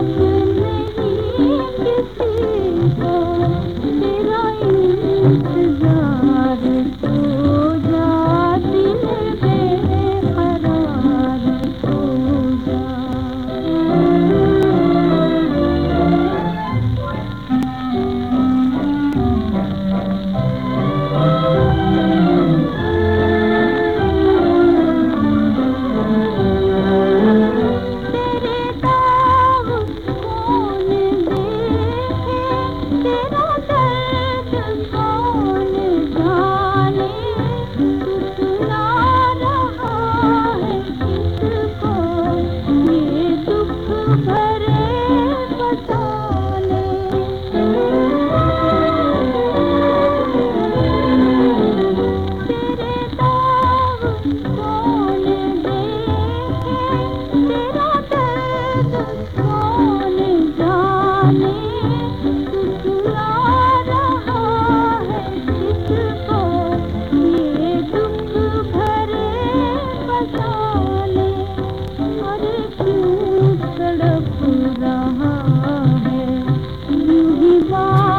Bye. 哇